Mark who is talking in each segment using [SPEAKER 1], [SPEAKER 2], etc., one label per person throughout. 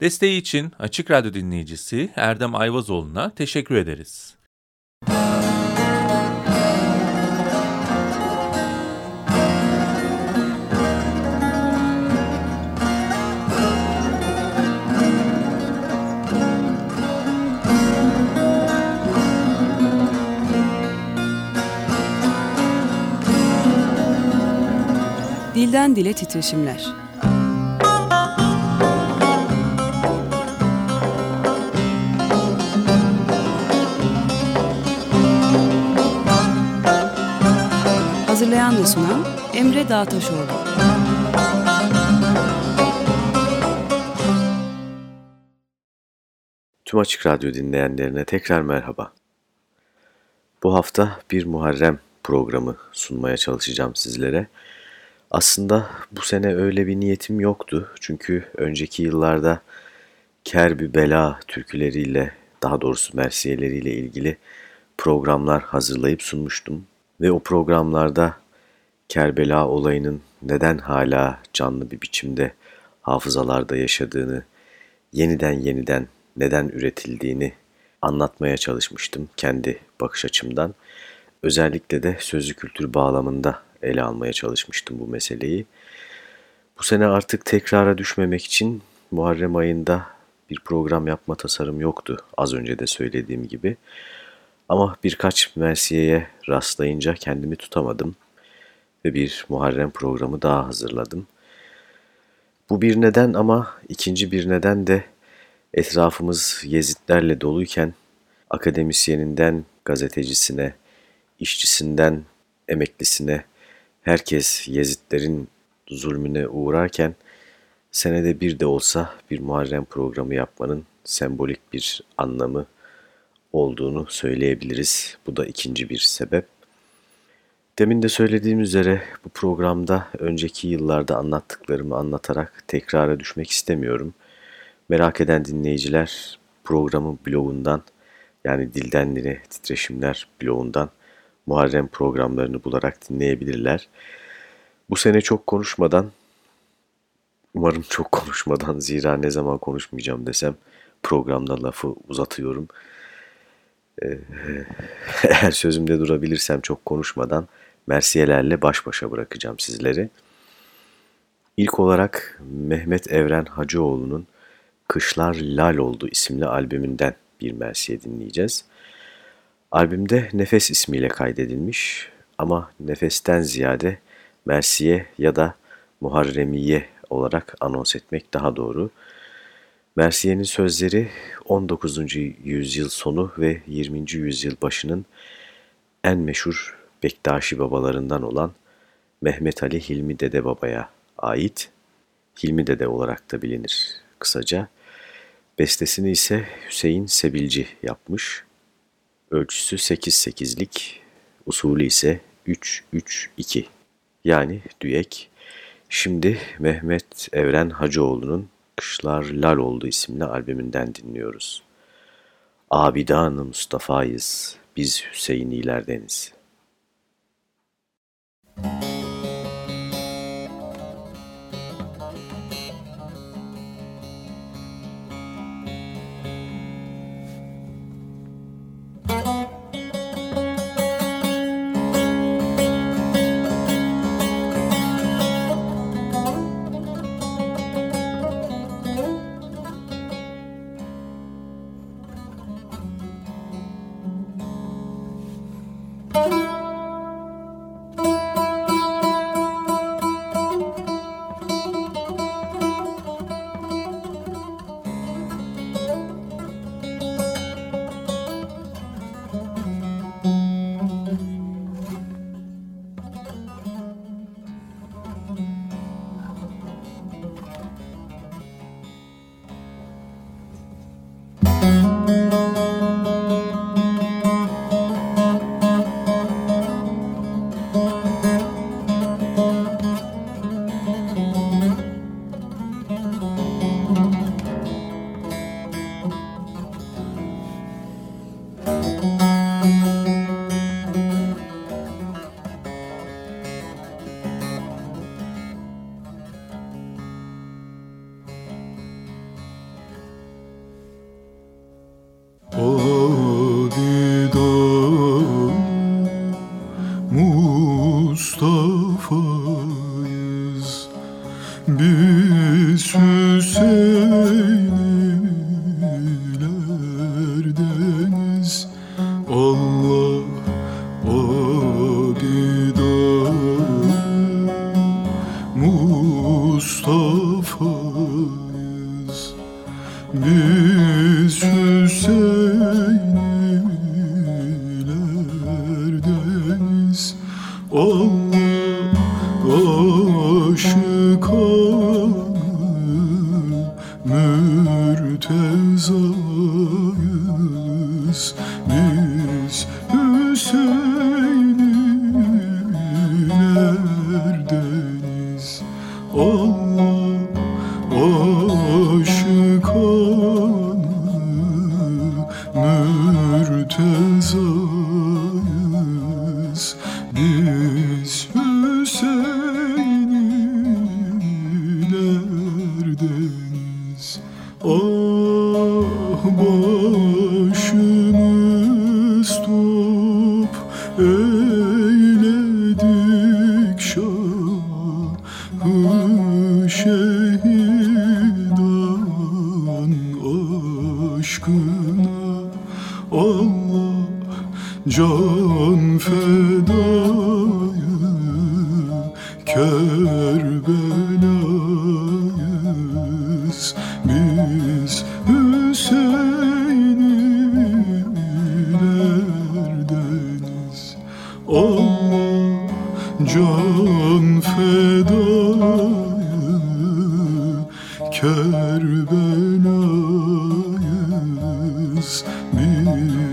[SPEAKER 1] Desteği için Açık Radyo dinleyicisi Erdem Ayvazoğlu'na teşekkür ederiz.
[SPEAKER 2] Dilden Dile Titreşimler Hazırlayan ve sunan Emre Dağtaşoğlu.
[SPEAKER 3] Tüm Açık Radyo dinleyenlerine tekrar merhaba. Bu hafta bir Muharrem programı sunmaya çalışacağım sizlere. Aslında bu sene öyle bir niyetim yoktu. Çünkü önceki yıllarda Kerbi Bela türküleriyle, daha doğrusu mersiyeleriyle ilgili programlar hazırlayıp sunmuştum. Ve o programlarda Kerbela olayının neden hala canlı bir biçimde hafızalarda yaşadığını, yeniden yeniden neden üretildiğini anlatmaya çalışmıştım kendi bakış açımdan. Özellikle de sözlü kültür bağlamında ele almaya çalışmıştım bu meseleyi. Bu sene artık tekrara düşmemek için Muharrem ayında bir program yapma tasarım yoktu az önce de söylediğim gibi. Ama birkaç Mersiye'ye rastlayınca kendimi tutamadım ve bir Muharrem programı daha hazırladım. Bu bir neden ama ikinci bir neden de etrafımız Yezidlerle doluyken akademisyeninden gazetecisine, işçisinden emeklisine herkes Yezidlerin zulmüne uğrarken senede bir de olsa bir Muharrem programı yapmanın sembolik bir anlamı olduğunu söyleyebiliriz. Bu da ikinci bir sebep. Demin de söylediğim üzere bu programda önceki yıllarda anlattıklarımı anlatarak tekrara düşmek istemiyorum. Merak eden dinleyiciler programın blogundan yani Dilden Dile Titreşimler blogundan Muharrem programlarını bularak dinleyebilirler. Bu sene çok konuşmadan, umarım çok konuşmadan zira ne zaman konuşmayacağım desem programda lafı uzatıyorum. Eğer sözümde durabilirsem çok konuşmadan Mersiyelerle baş başa bırakacağım sizleri. İlk olarak Mehmet Evren Hacıoğlu'nun Kışlar Lal Oldu isimli albümünden bir Mersiye dinleyeceğiz. Albümde Nefes ismiyle kaydedilmiş ama Nefes'ten ziyade Mersiye ya da Muharremiye olarak anons etmek daha doğru. Mersiye'nin sözleri 19. yüzyıl sonu ve 20. yüzyıl başının en meşhur Bektaşi babalarından olan Mehmet Ali Hilmi Dede Baba'ya ait. Hilmi Dede olarak da bilinir kısaca. Bestesini ise Hüseyin Sebilci yapmış. Ölçüsü 8-8'lik, usulü ise 3-3-2 yani düyek. Şimdi Mehmet Evren Hacıoğlu'nun Kışlar Lal Oldu isimli albümünden dinliyoruz. Abidan-ı Mustafa'yız, biz Hüseyinilerdeniz. Thank you.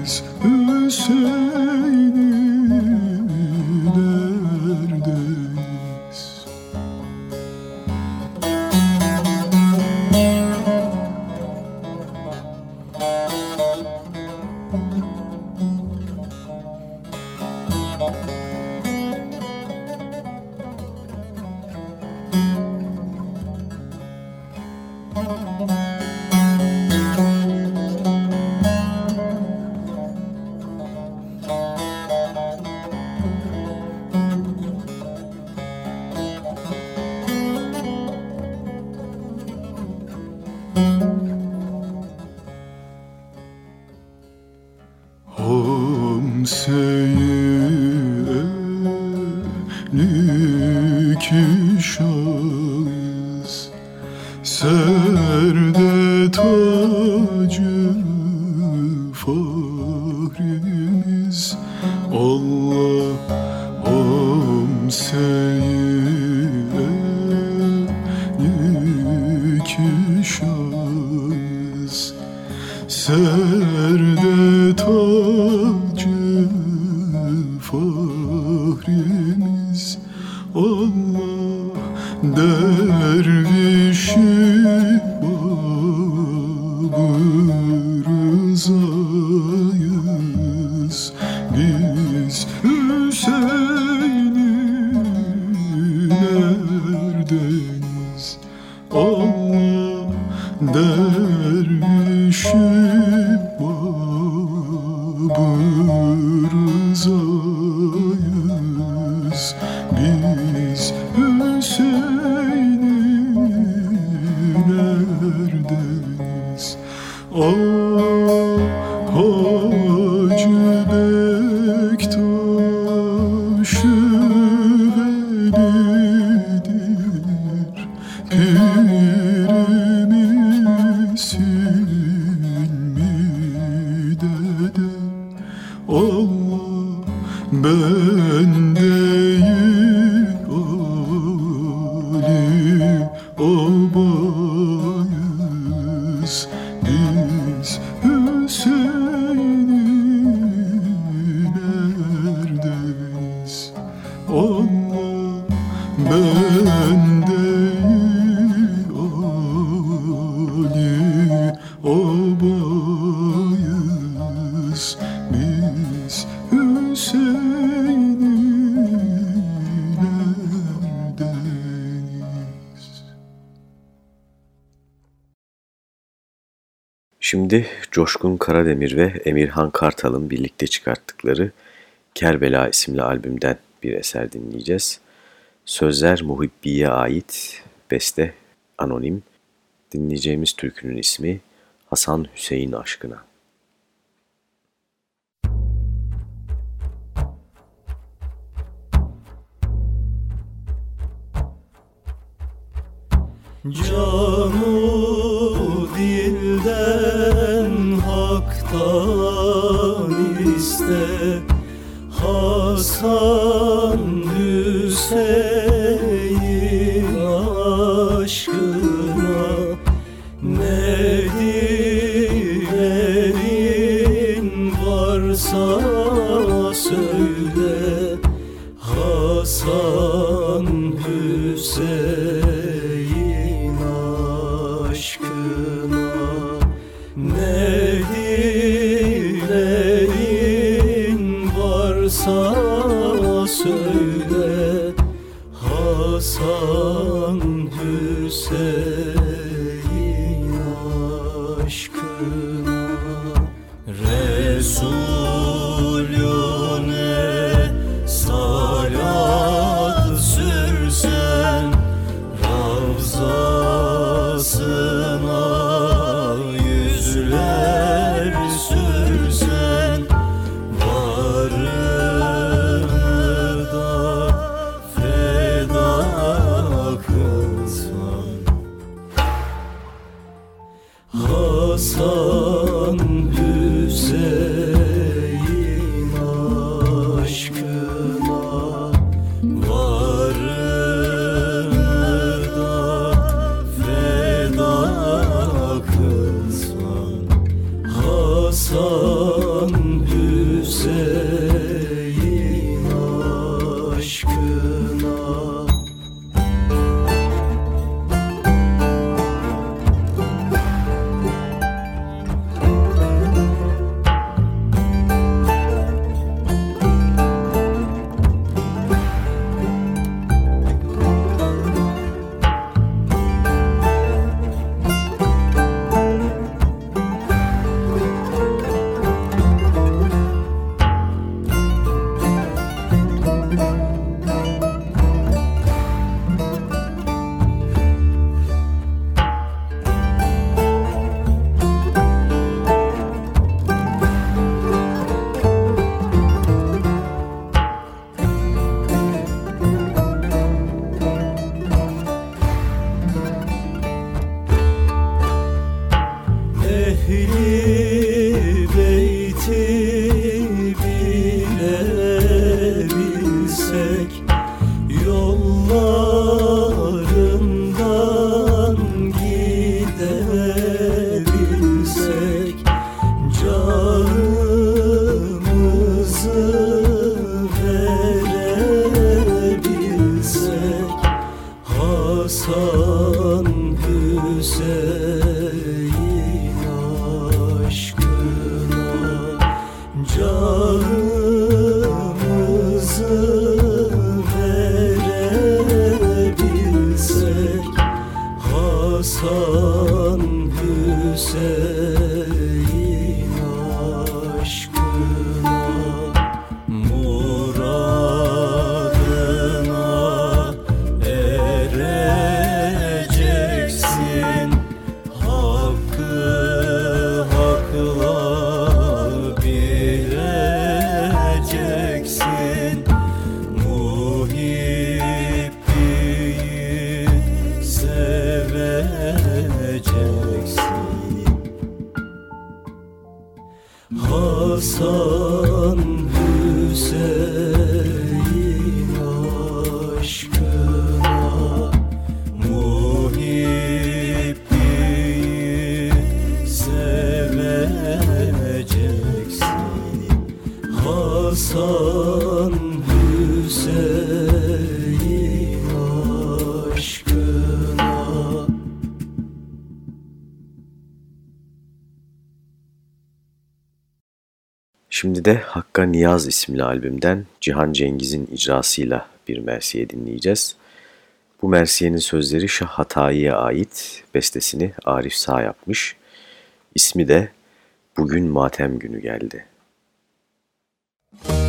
[SPEAKER 3] biz Hüseyin Müzik Şimdi Coşkun Karademir ve Emirhan Kartal'ın birlikte çıkarttıkları Kerbela isimli albümden bir eser dinleyeceğiz. Sözler Muhibbi'ye ait, beste anonim. Dinleyeceğimiz türkünün ismi Hasan Hüseyin aşkına.
[SPEAKER 4] Canı dilden haktan iste Hasan Hüseyin aşkına Ne dilerin varsa söyle. Hasan Hüseyin
[SPEAKER 3] Şimdi de Hakka Niyaz isimli albümden Cihan Cengiz'in icrasıyla bir mersiye dinleyeceğiz. Bu mersiyenin sözleri Şah Hatayi'ye ait, bestesini Arif Sağ yapmış. İsmi de Bugün Matem Günü geldi. Müzik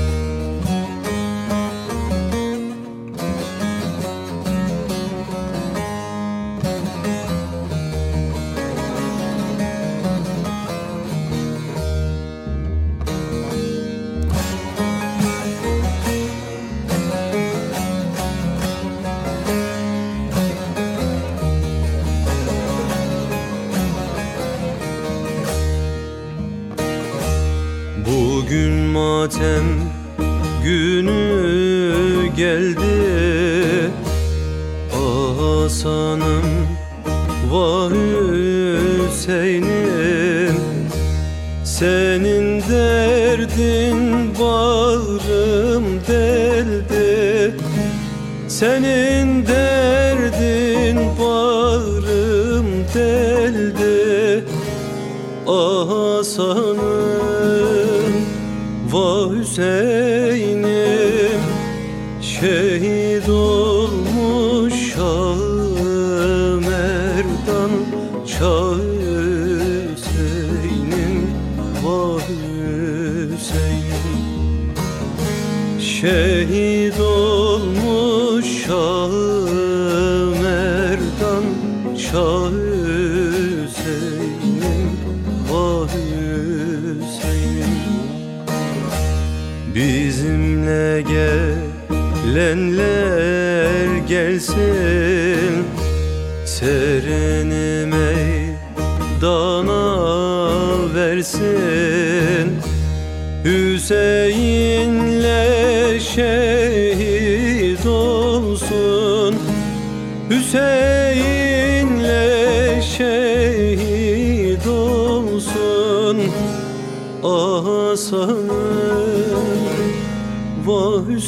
[SPEAKER 4] matem günü geldi. Hasan'ım vah Hüseyin'im Senin derdin bağrım deldi. Senin derdin bağrım deldi. Ah Hasan'ım vah Hüseyin'im Şehit olmuş Şah Merdan Şah Hüseyin'im vah Hüseyin'im. Şehit gelenler gelsin. Serini meydana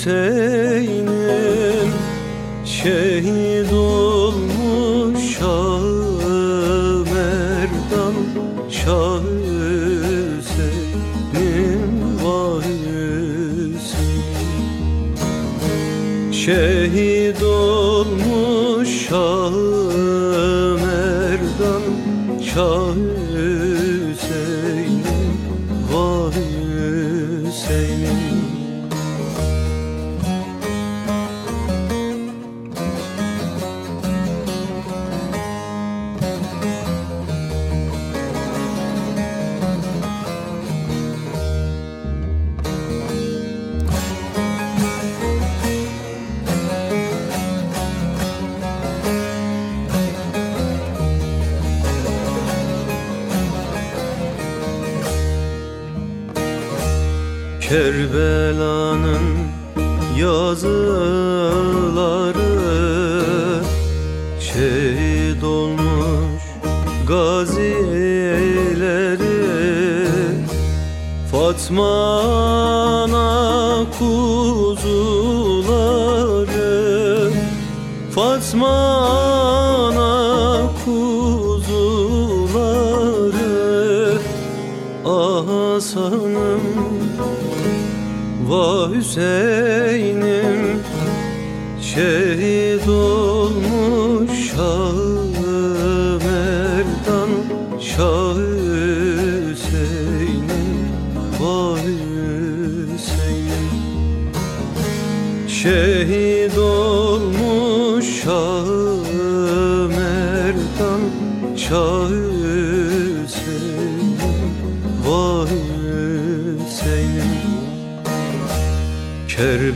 [SPEAKER 4] Hüseyin'im Şehit olmuş Şah Merdan Şah Hüseyin'im Vah Hüseyin'im Şehit olmuş Şah Merdan Şah Kerbela'nın yazıları Şehit olmuş gazileri Fatma ana Vah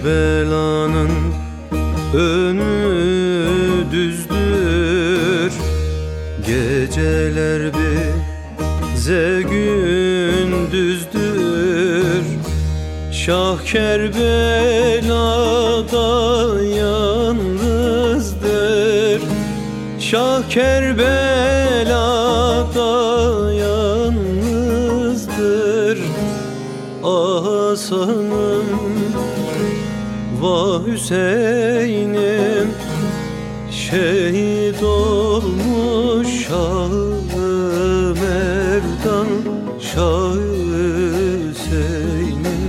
[SPEAKER 4] Kerbela'nın önü düzdür. Geceler bize gündüzdür Şah Kerbela'da yalnızdır. Şah Kerbela'da yalnızdır. Ah Hasan'ım Vah Hüseyin'im Şehit olmuş Şah Merdan Şah Hüseyin'im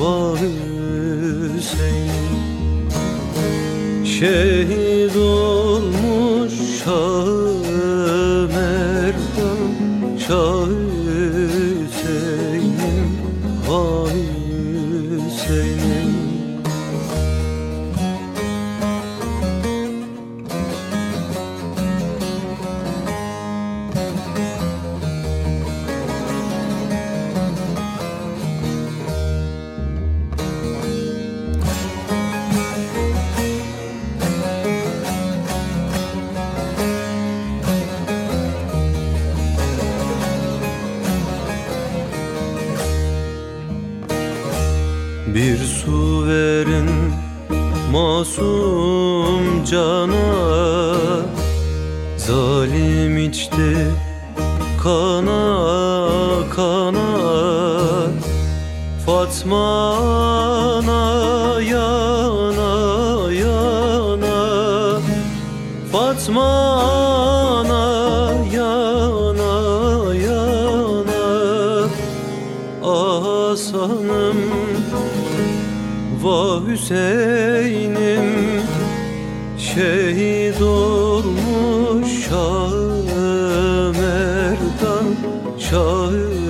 [SPEAKER 4] Vah Hüseyin'im. Şehit olmuş Şah Merdan Şah Fatma ana yana yana. Fatma ana yana yana. Ah Hasan'ım Vah Hüseyin'im. Şehit olmuş Şah Merdan Şah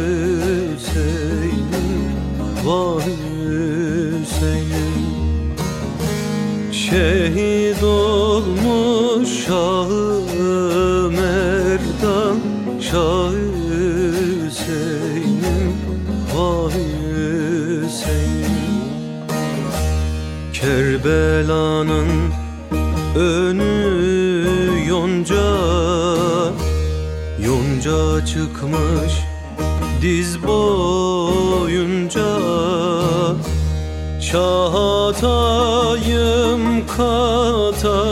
[SPEAKER 4] Şehit olmuş Şah Merdan Şah Hüseyin'im Vah Hüseyin'im. Kerbela'nın önü yonca Yonca çıkmış diz boyunca. Çağatayım katarınca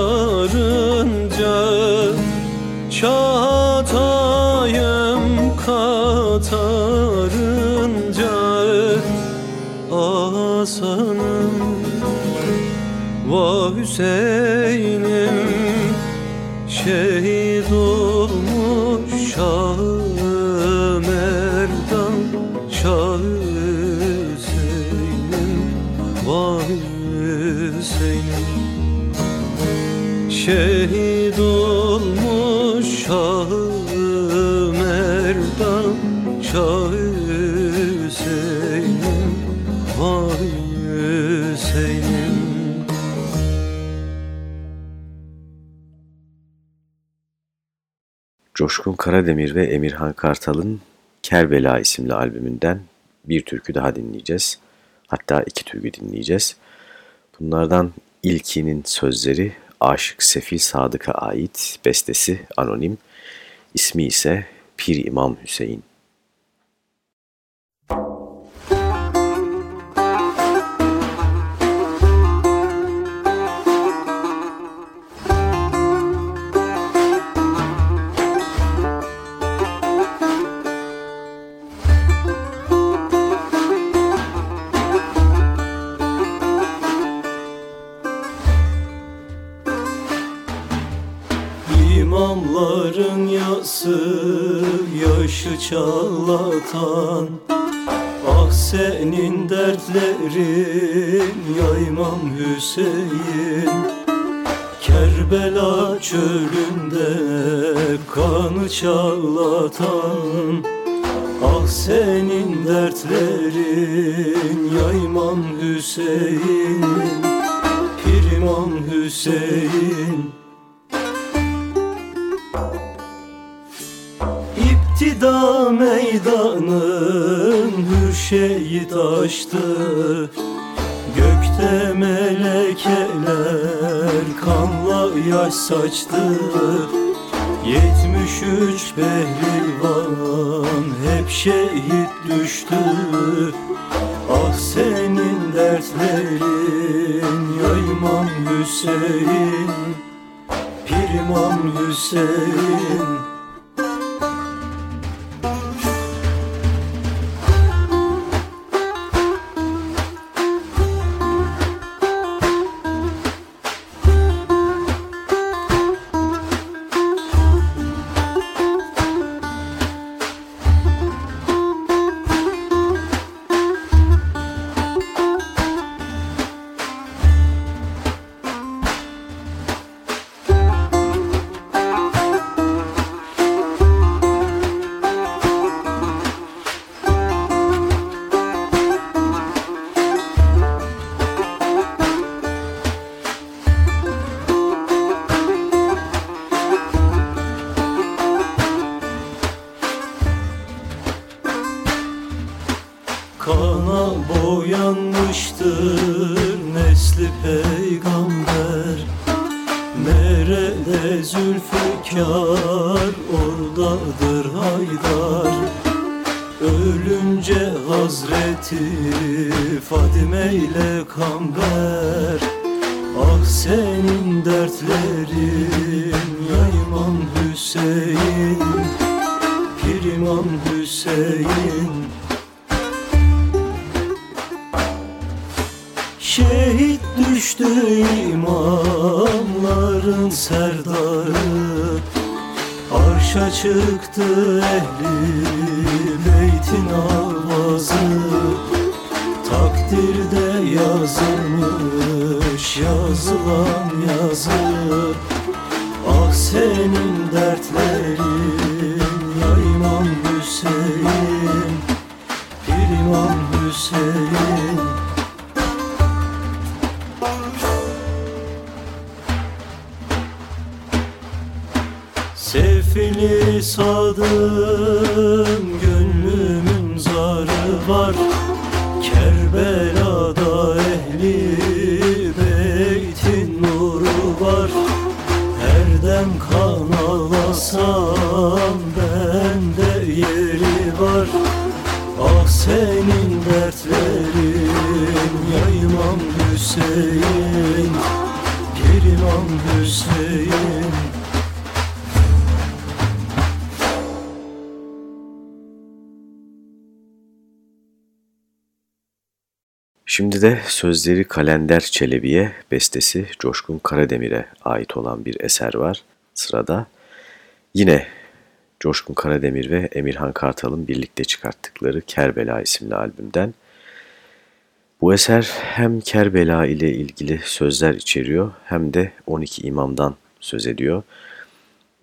[SPEAKER 4] Çağatayım katarınca Asanım Vah Hüseyin'im
[SPEAKER 3] Coşkun Karademir ve Emirhan Kartal'ın Kerbela isimli albümünden bir türkü daha dinleyeceğiz. Hatta iki türkü dinleyeceğiz. Bunlardan ilkinin sözleri Aşık Sefil Sadık'a ait, bestesi anonim, ismi ise Pir İmam Hüseyin.
[SPEAKER 5] Çağlatan Ah senin dertlerin yaymam Hüseyin. Kerbela çölünde kanı çağlatan saçtı. Yetmiş üç pehlivan
[SPEAKER 4] Sefili sadım gönlümün zarı var. Kerbela'da ehli beytin nuru var. Her dem kan ağlasam bende yeri var. Ah senin dertlerin ya İmam Hüseyin Pir İmam Hüseyin
[SPEAKER 3] Şimdi de sözleri Kalender Çelebi'ye, bestesi Coşkun Karademir'e ait olan bir eser var. Sırada yine Coşkun Karademir ve Emirhan Kartal'ın birlikte çıkarttıkları Kerbela isimli albümden. Bu eser hem Kerbela ile ilgili sözler içeriyor hem de 12 imamdan söz ediyor.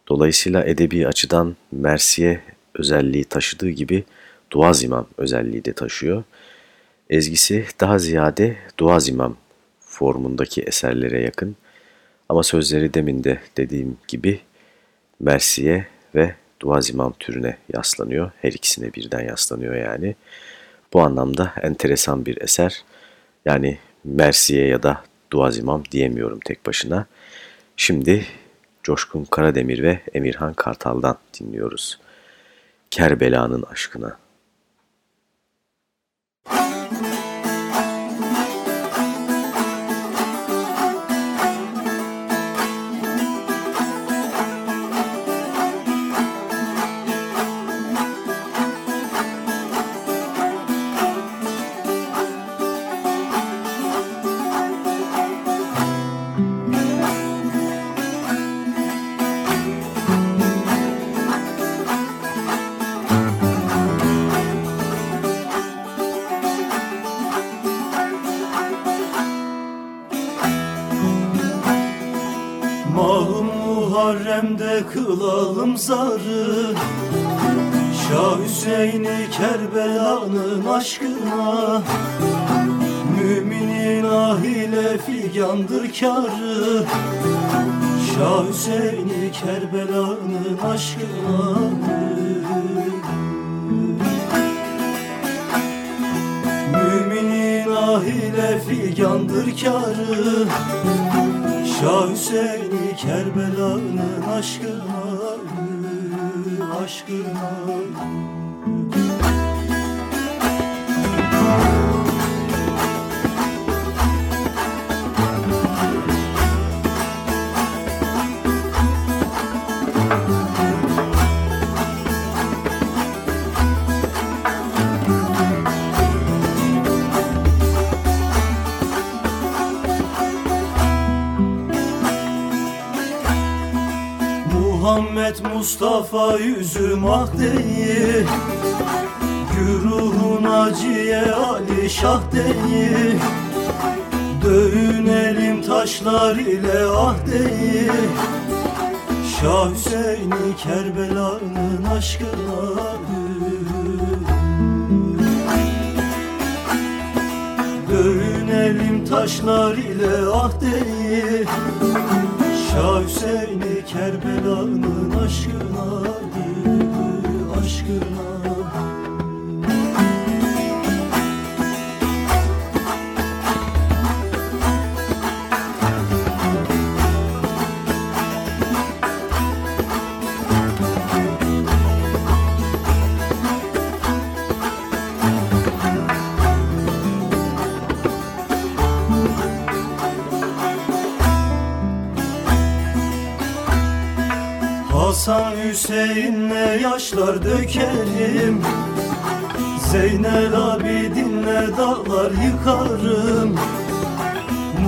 [SPEAKER 3] Dolayısıyla edebi açıdan Mersiye özelliği taşıdığı gibi Duaz İmam özelliği de taşıyor. Ezgisi daha ziyade Duaz İmam formundaki eserlere yakın ama sözleri demin de dediğim gibi Mersiye ve Duaz İmam türüne yaslanıyor. Her ikisine birden yaslanıyor yani. Bu anlamda enteresan bir eser. Yani Mersiye ya da Duaz İmam diyemiyorum tek başına. Şimdi Coşkun Karademir ve Emirhan Kartal'dan dinliyoruz. Kerbela'nın aşkına.
[SPEAKER 4] Kılalım zarı Şah Hüseyin'i Kerbela'nın aşkına. Müminin ahile figandır kârı. Şah Hüseyin'i Kerbela'nın aşkına. Müminin ahile figandır kârı. Şah Hüseyin'i Kerbela'nın aşkına Aşkına Mustafa yüzüm ah değil. Güruhun acıye Ali Şah değil. Dövünelim taşlar ile ah değil. Şah Hüseyin'i Kerbela'nın aşkına Dövünelim taşlar ile ah değil Şah Hüseyin'i Kerbela'nın aşkına Yaşlar dökerim. Zeynel Abidin'le dağlar yıkarım.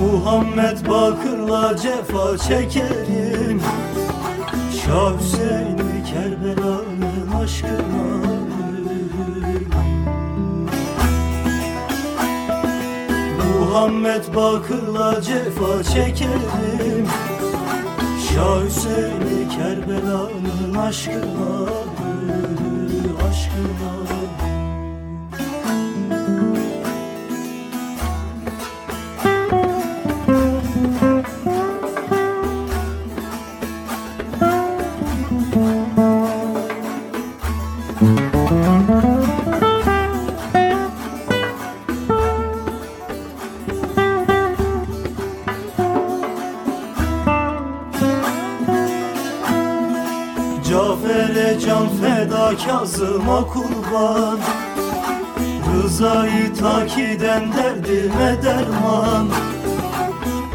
[SPEAKER 4] Muhammed Bakır'la cefa çekerim. Şah Hüseyin'i Kerbela'nın aşkına. Muhammed Bakır'la cefa çekerim. Şah Hüseyin'i Kerbela'nın aşkına Aşkına Cafer'e Rızayı takiden derdime derman.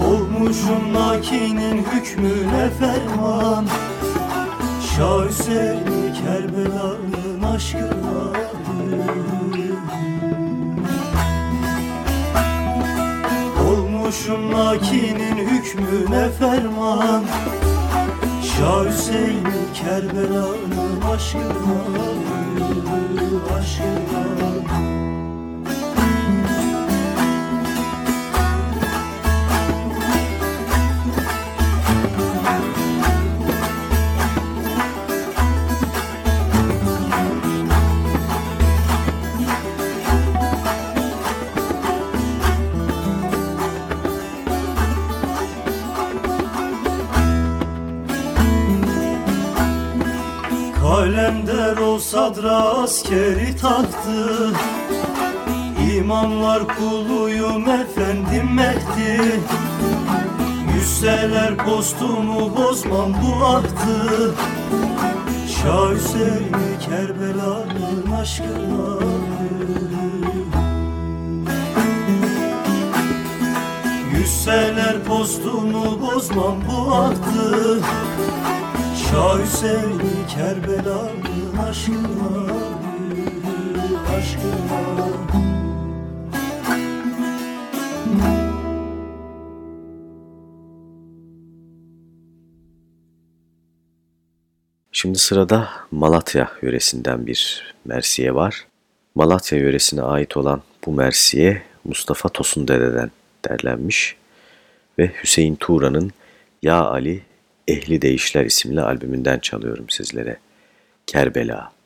[SPEAKER 4] Olmuşum nakinin hükmüne ferman. Şah Hüseyin'i Kerbela'nın aşkına Olmuşum nakinin hükmüne ferman. Şah Hüseyin'i Kerbela'nın aşkına Aşkına sadra askeri taktı. İmamlar kuluyum efendim Mehdi. Yüzseler postumu bozmam bu ahtı Şah Hüseyin'i Kerbela'nın aşkına. Yüzseler postumu bozmam bu ahtı Şah Hüseyin'i Kerbela'nın
[SPEAKER 3] Şimdi sırada Malatya yöresinden bir Mersiye var. Malatya yöresine ait olan bu Mersiye Mustafa Tosun Dede'den derlenmiş ve Hüseyin Tuğra'nın Ya Ali Ehli Değişler isimli albümünden çalıyorum sizlere. Kerbela.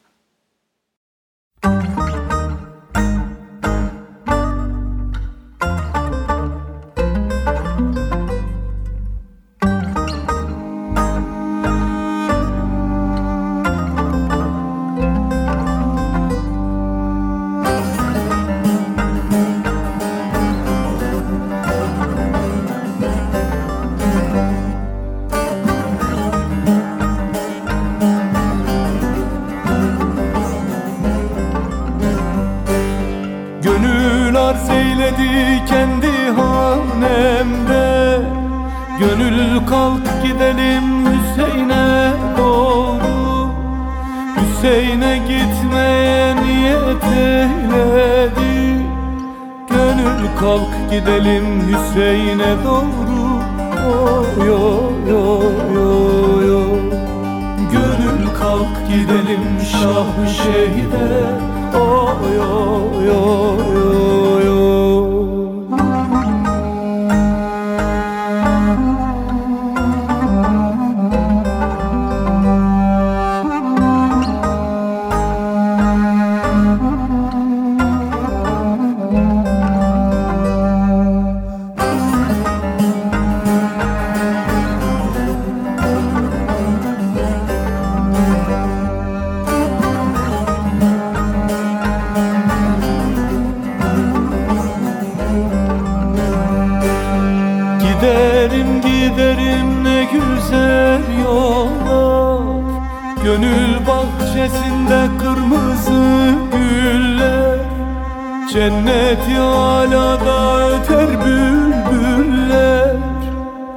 [SPEAKER 6] Giderim ne güzel yollar. Gönül bahçesinde kırmızı güller. Cennet alada öter bülbüller.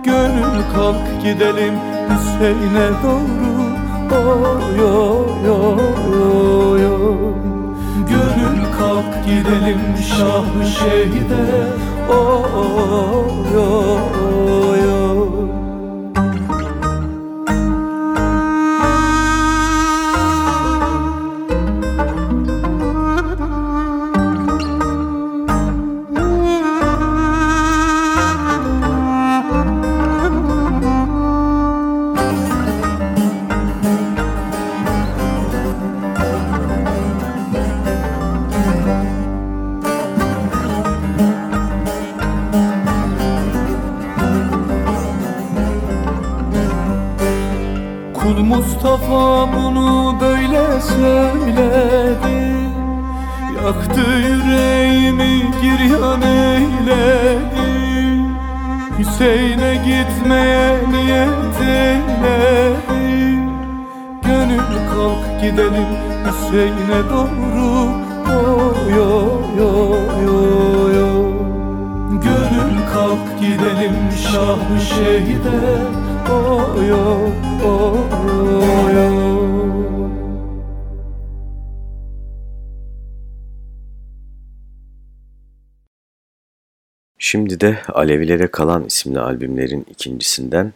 [SPEAKER 6] Gönül kalk gidelim Hüseyin'e doğru. Oy oy oy oy. Gönül kalk gidelim şah şehide. Oy oy doğru. Oy oy oy oy Gönül kalk gidelim şah şehide. Oy oy oy oy.
[SPEAKER 3] Şimdi de Alevilere Kalan isimli albümlerin ikincisinden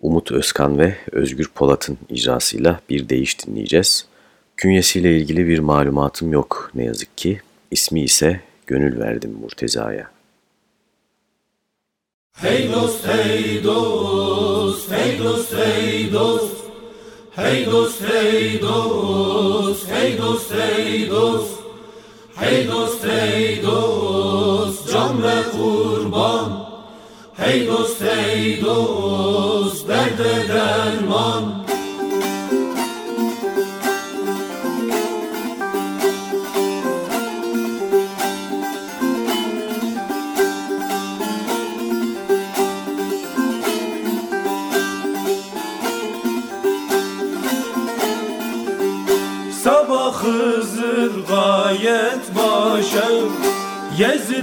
[SPEAKER 3] Umut Özkan ve Özgür Polat'ın icrasıyla bir değiş dinleyeceğiz. Künyesiyle ilgili bir malumatım yok ne yazık ki. İsmi ise Gönül Verdim Murteza'ya.
[SPEAKER 4] Hey dost hey dost hey dost hey dost Hey dost hey dost hey dost hey dost Hey dost hey dost can ve kurban Hey dost hey dost derde derman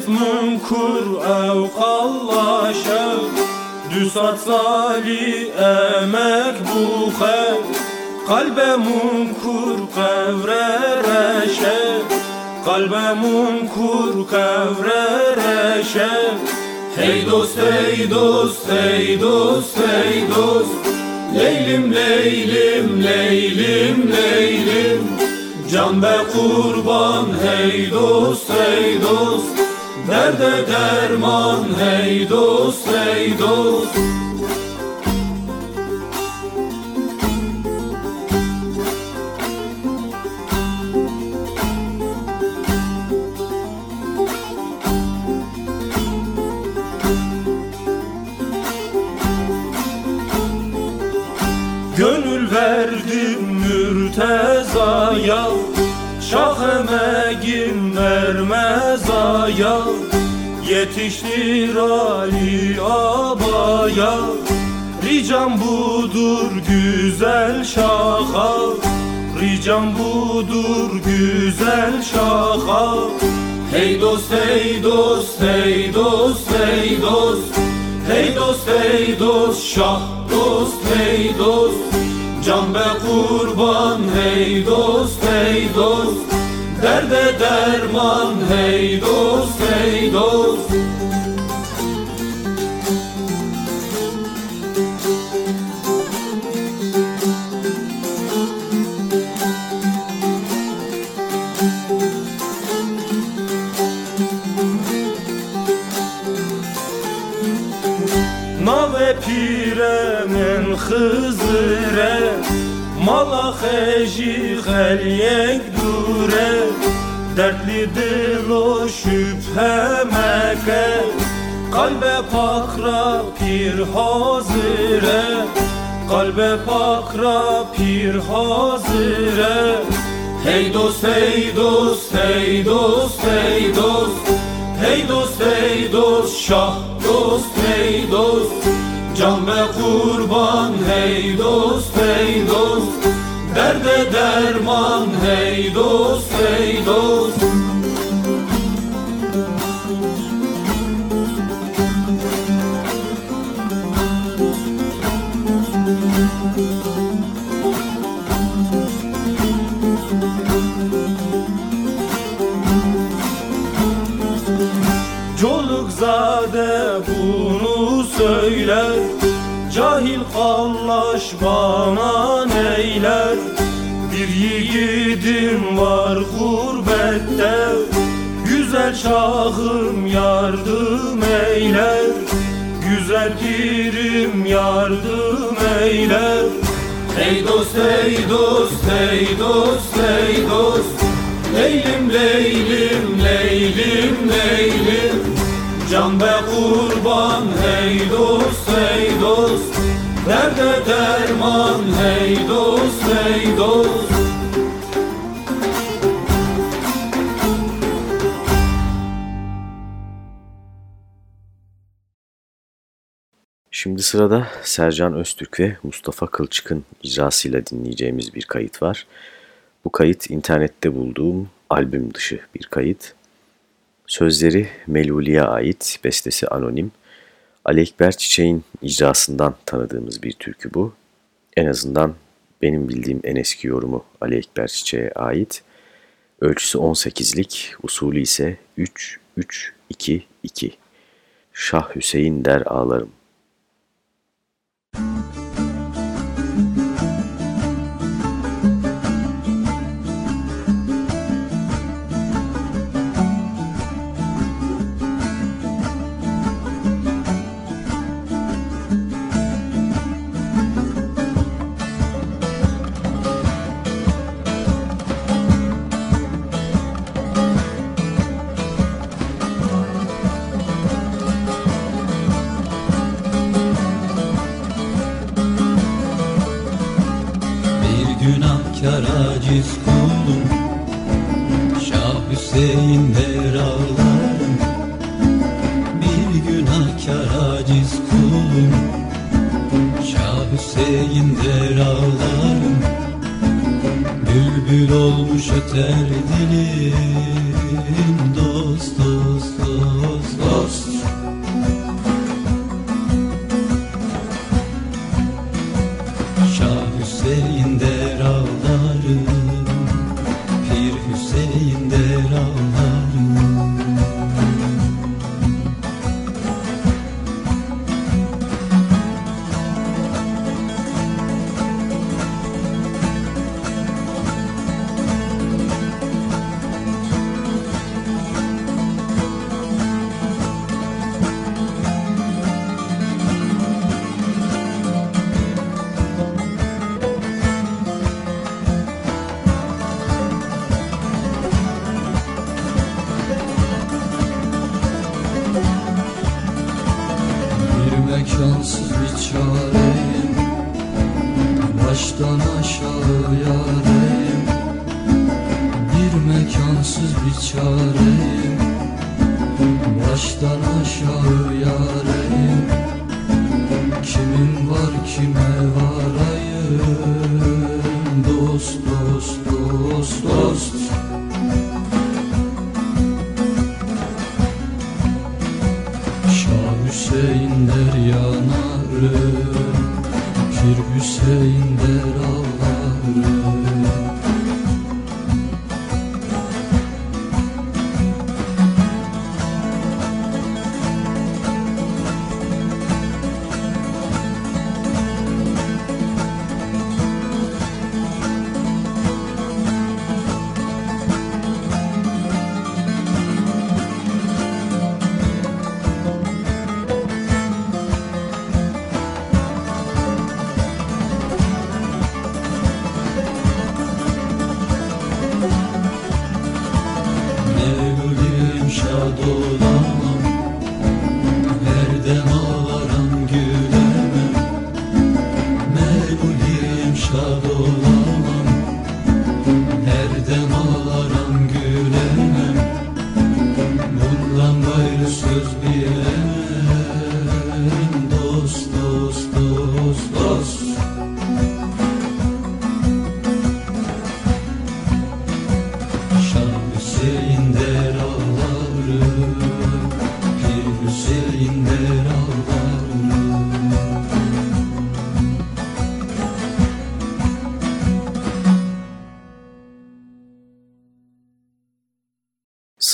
[SPEAKER 4] Yezid münkur ev kallaşa Düsat sali emek bu xev Kalbe münkur kevre reşe Kalbe münkur kevre reşe Hey dost hey dost hey dost hey dost. Leylim leylim leylim leylim. Can be kurban hey dost hey dost Derde derman hey dost hey dost. Gönül verdim mürtezaya Şah emeğim vermez aya Yetiştir Ali abaya Ricam budur güzel şaha. Ricam budur güzel şaha. Hey dost hey dost hey dost hey dost. Hey dost hey dost şah dost hey dost. Can be kurban hey dost hey dost Derde derman hey dost hey dost. Nave pire men Hızır'e Mala xeji xelyek dure Dertli dil o şüphe meke. Kalbe pakra pir hazire Kalbe pakra pir hazire. Hey dost hey dost hey dost hey dost. Hey dost hey dost şah dost hey dost Can ve kurban hey dost hey dost. Derde derman hey dost hey dost
[SPEAKER 7] Bana neyler? Bir yiğidim var gurbette Güzel şahım yardım eyler. Güzel pirim yardım eyler. Ey dost ey dost ey dost ey dost. Leylim leylim leylim leylim. Can be kurban hey dost hey dost Derde derman hey dost hey dost
[SPEAKER 4] Şimdi sırada Sercan Öztürk ve Mustafa Kılçık'ın icrasıyla dinleyeceğimiz bir kayıt var. Bu kayıt internette bulduğum albüm dışı bir kayıt. Sözleri Meluli'ye ait, bestesi anonim. Ali Ekber Çiçek'in icrasından tanıdığımız bir türkü bu. En azından benim bildiğim en eski yorumu Ali Ekber Çiçek'e ait. Ölçüsü 18'lik, usulü ise 3-3-2-2. Şah Hüseyin der ağlarım. peşime varayım dost dost, dost.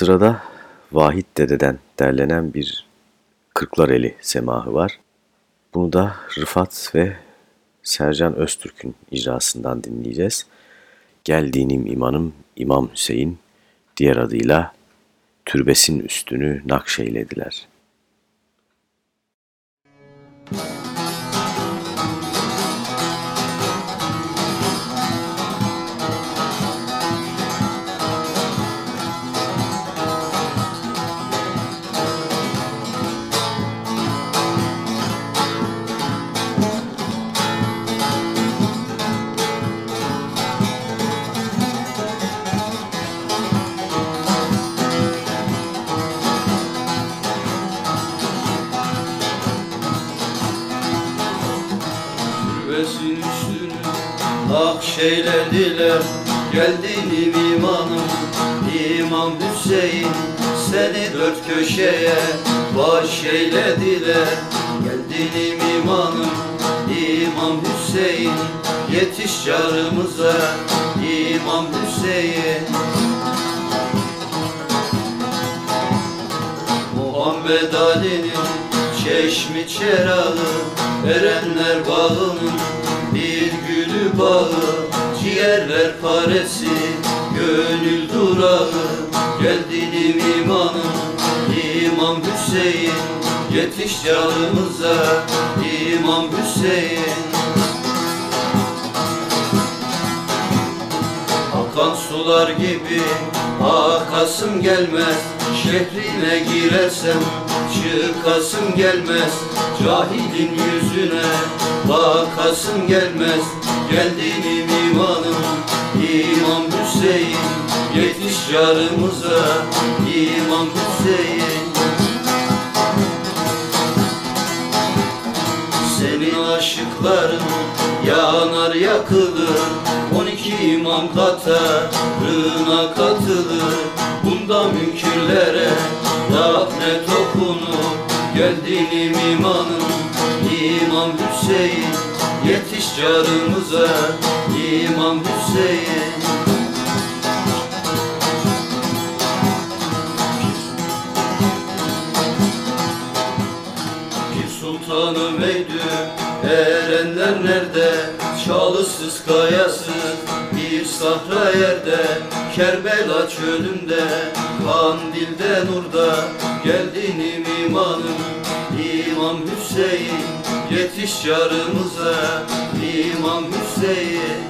[SPEAKER 4] Sırada Vahit Dede'den derlenen bir
[SPEAKER 3] Kırklareli semahı var. Bunu da Rıfat ve Sercan Öztürk'ün icrasından dinleyeceğiz. Gel dinim imanım İmam Hüseyin, diğer adıyla türbesin üstünü nakşeylediler.''
[SPEAKER 8] Geldiğini imanım İmam Hüseyin. Seni dört köşeye baş eylediler. Geldiğini imanım İmam Hüseyin. Yetiş carımıza İmam Hüseyin. Muhammed Ali'nin çeşmi çerağı Erenler bağının bir gülü bağı Ciğerler paresi Gönül durağı Gel dinim imanım İmam Hüseyin Yetiş canımıza İmam Hüseyin. Akan sular gibi akasım gelmez Şehrine girersem çıkasım gelmez Cahilin yüzüne bakasım gelmez Geldiğim imanım İmam Hüseyin Yetiş yarımıza İmam Hüseyin. Senin aşıkların yanar yakılır On iki imam katarına katılır. Bunda münkirlere ne okunur Geldiğim imanım İmam Hüseyin Yetiş carımıza İmam Hüseyin. Bir sultanım eydü Erenler nerede? Çalısız kayasız Bir sahra yerde. Kerbela çölünde Kandilde nurda. Geldiğim imanım İmam Hüseyin Yetiş yarımıza İmam Hüseyin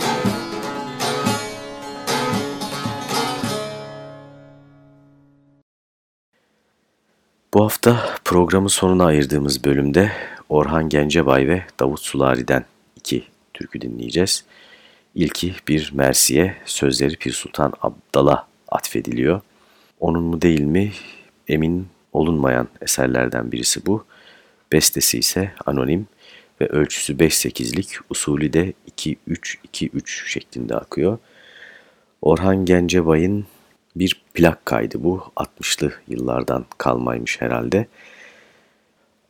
[SPEAKER 3] Bu hafta programın sonuna ayırdığımız bölümde Orhan Gencebay ve Davut Sulari'den iki türkü dinleyeceğiz. İlki bir Mersiye, sözleri Pir Sultan Abdal'a atfediliyor. Onun mu değil mi emin olunmayan eserlerden birisi bu. Bestesi ise anonim ve ölçüsü 5-8'lik, usulü de 2-3-2-3 şeklinde akıyor. Orhan Gencebay'ın bir plak kaydı bu. 60'lı yıllardan kalmaymış herhalde.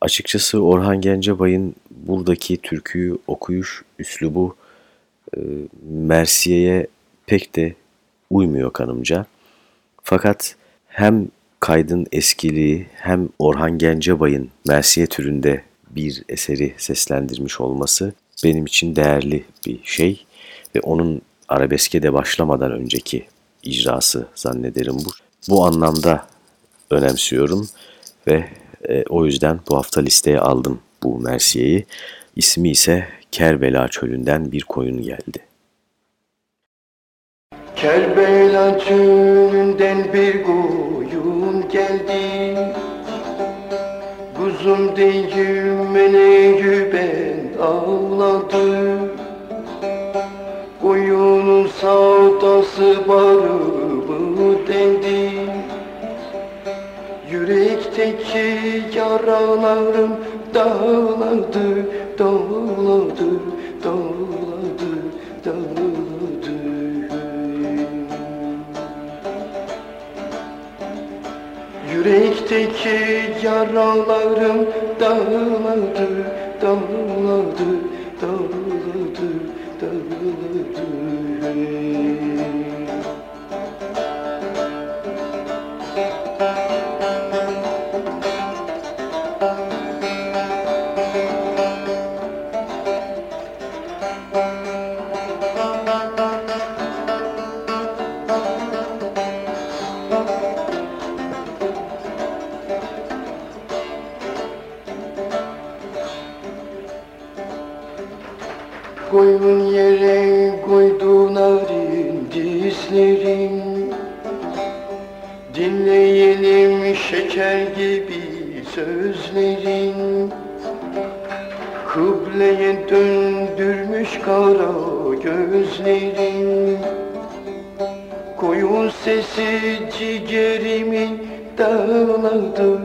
[SPEAKER 3] Açıkçası Orhan Gencebay'ın buradaki türküyü okuyuş üslubu e, Mersiye'ye pek de uymuyor kanımca. Fakat hem kaydın eskiliği hem Orhan Gencebay'ın Mersiye türünde bir eseri seslendirmiş olması benim için değerli bir şey ve onun arabeske de başlamadan önceki icrası zannederim bu. Bu anlamda önemsiyorum ve e, o yüzden bu hafta listeye aldım bu Mersiye'yi. İsmi ise Kerbela çölünden bir koyun geldi.
[SPEAKER 9] Kerbela çölünden bir koyun geldi Kuzum değirmeni ben ağladı Koyunun savdası barı mı dedi Yürekteki yaralarım dağladı, dağladı, dağladı, dağladı Yürekteki yaralarım dağladı, dağladı, dağladı, dağladı koyun yere koydu narin dizlerin. Dinleyelim şeker gibi sözlerin. Kıbleye döndürmüş kara gözlerin. Koyun sesi ciğerimi dağladı,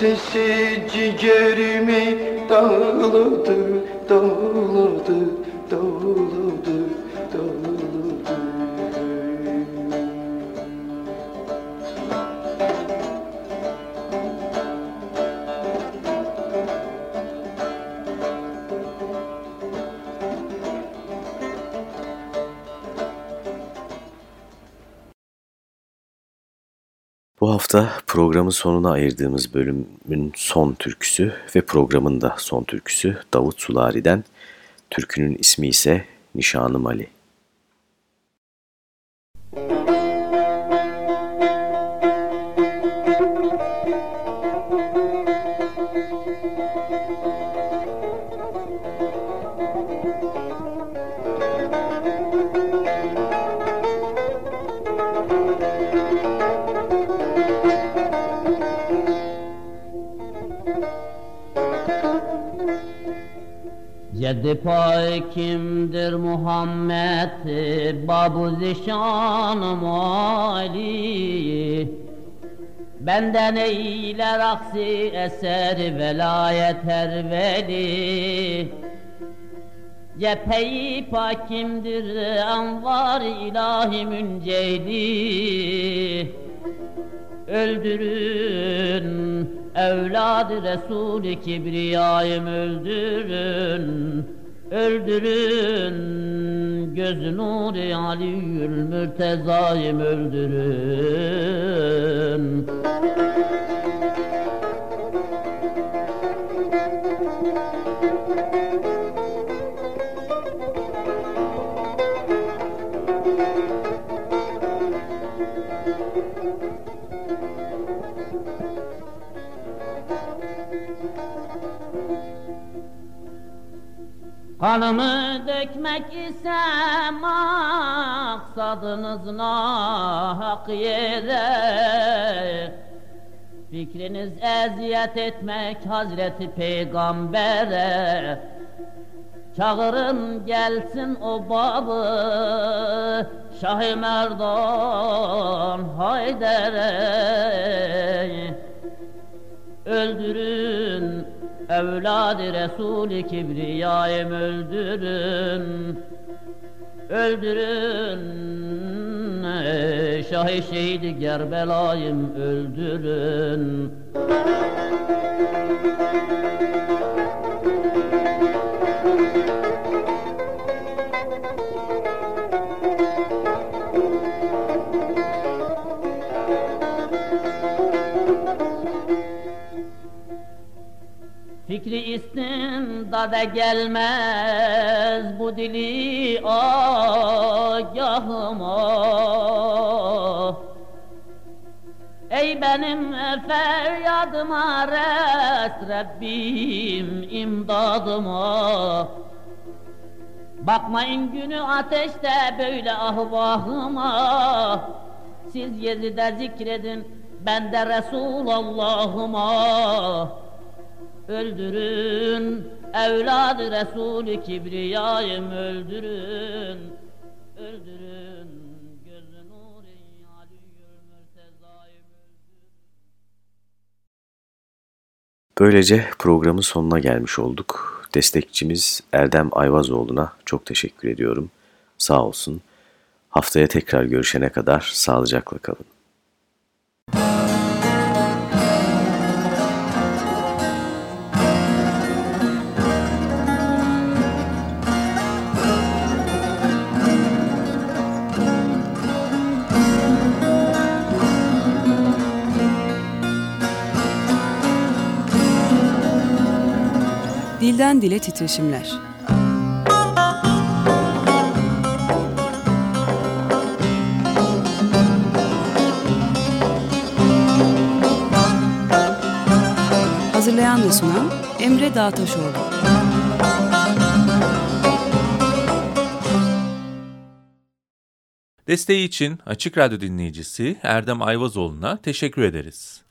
[SPEAKER 9] sesi ciğerimi dağladı, dağladı, dağladı, dağladı.
[SPEAKER 3] Bu hafta programın sonuna ayırdığımız bölümün son türküsü ve programın da son türküsü Davut Sulari'den. Türkünün ismi ise Nişanım Ali.
[SPEAKER 10] Ceddi kimdir Muhammed babu zişanım Ali. Benden eyler aksi eser velayet her veli. Cepheyi pakimdir anvar ilahi münceyli Öldürün evladı Resul-i Kibriyayım öldürün Öldürün. Göz nuri Aliül Mürtezayım öldürün Kanımı dökmek ise maksadınız nahak yere. Fikriniz eziyet etmek Hazreti Peygamber'e. Çağırın gelsin o babı Şah-ı Merdan Hayder'e. Öldürün evladı Resul-i Kibriyayım öldürün. Öldürün. Şah-ı Şehid Gerbelayım öldürün Fikri istindada gelmez bu dili agahıma Ey benim feryadıma rest Rabbim imdadıma Bakmayın günü ateşte böyle ahvahıma Siz Yezid'e zikredin ben de Resulullah'ıma Öldürün evladı Resulü Kibriyayım öldürün Öldürün gözü nuri Aliyyül Mürtezayım
[SPEAKER 3] Böylece programın sonuna gelmiş olduk. Destekçimiz Erdem Ayvazoğlu'na çok teşekkür ediyorum. Sağ olsun. Haftaya tekrar görüşene kadar sağlıcakla kalın.
[SPEAKER 2] Dilden Dile Titreşimler Hazırlayan ve sunan Emre Dağtaşoğlu
[SPEAKER 1] Desteği için Açık Radyo dinleyicisi Erdem Ayvazoğlu'na teşekkür ederiz.